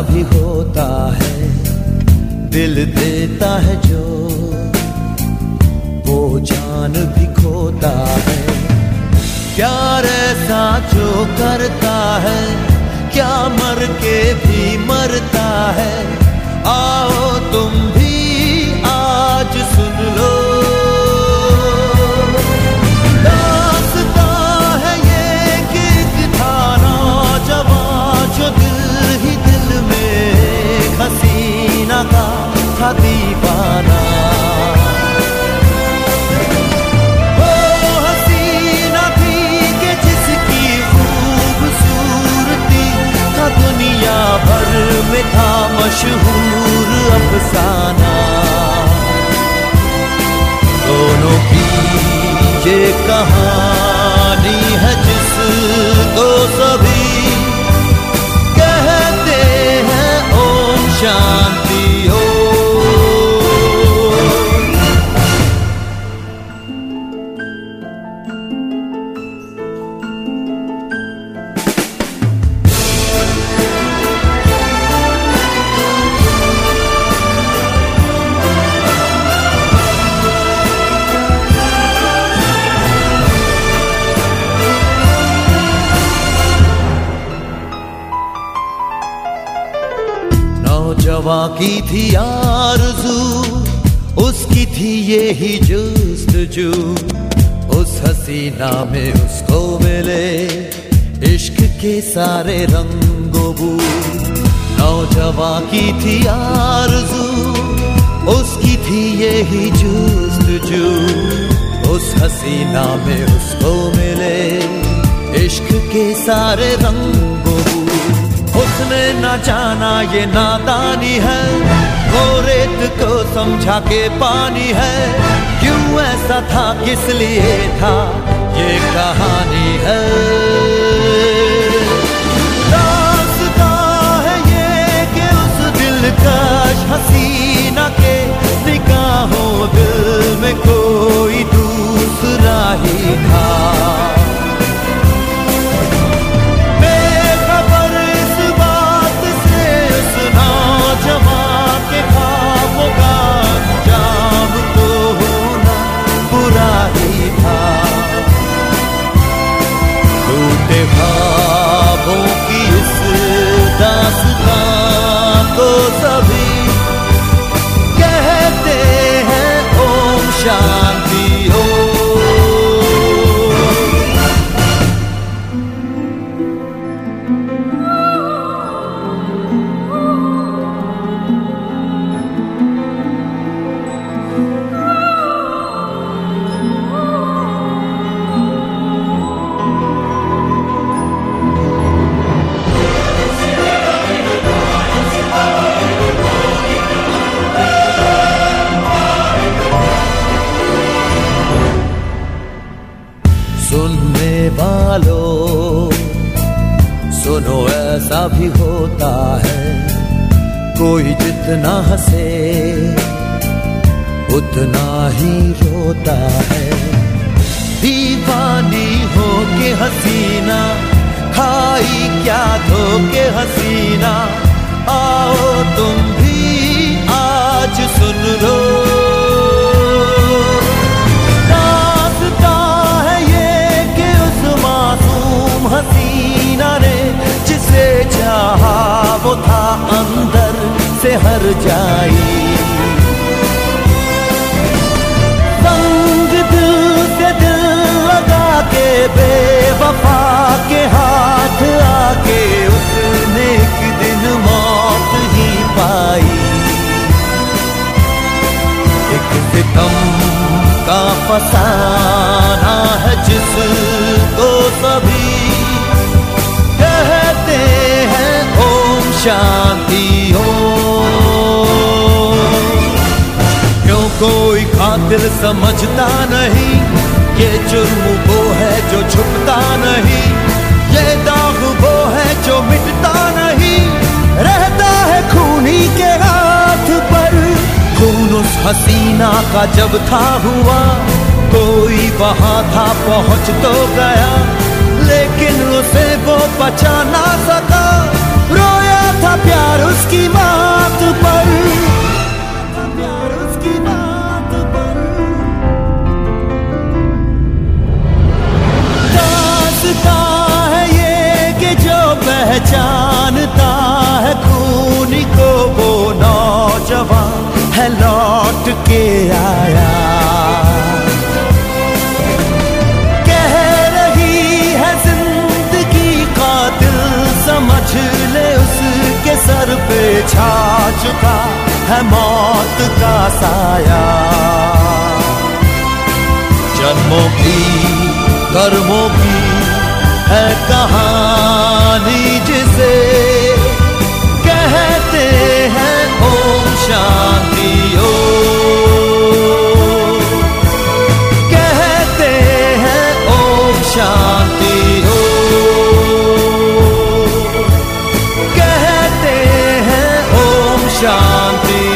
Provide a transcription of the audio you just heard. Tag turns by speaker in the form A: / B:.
A: भी होता है। दिल देता है जो, वो जान भी खोता है। प्यार ऐसा जो करता है, क्या मर के भी मरता है। आओ तुम भी कहानी है। नौजवा की थी आरज़ू, उसकी थी ये ही जुस्तजू। उस हसीना में उसको मिले इश्क के सारे रंगो। बू नौजवा की थी आरज़ू, उसकी थी ये ही जुस्तजू। उस हसीना में उसको मिले इश्क के सारे रंगो। उसने न जाना, ये नादानी है। वो रेत को समझा के पानी है। क्यों ऐसा था, किस लिए था, ये कहानी है? वालों सुनो, ऐसा भी होता है, कोई जितना हंसे, उतना ही रोता है। दीवानी हो के हसीना, खाई क्या धो के हसीना, आओ तुम अंदर से हर जाई। संग दिल से दिल लगा के, बेवफा के हाथ आके उसने एक दिन मौत ही पाई। एक सितम का फसाना है जिसको सभी कहते हैं ओम शांति। कोई कातिल समझता नहीं, ये जुर्म वो है जो छुपता नहीं, ये दाग वो है जो मिटता नहीं। रहता है खूनी के हाथ पर, खून उस हसीना का जब था हुआ, कोई वहाँ था, पहुँच तो गया, लेकिन उसे वो बचा ना सका। रोया था प्यार उसकी बात है मौत का साया। जन्मों की कर्मों की है जिसे shanti.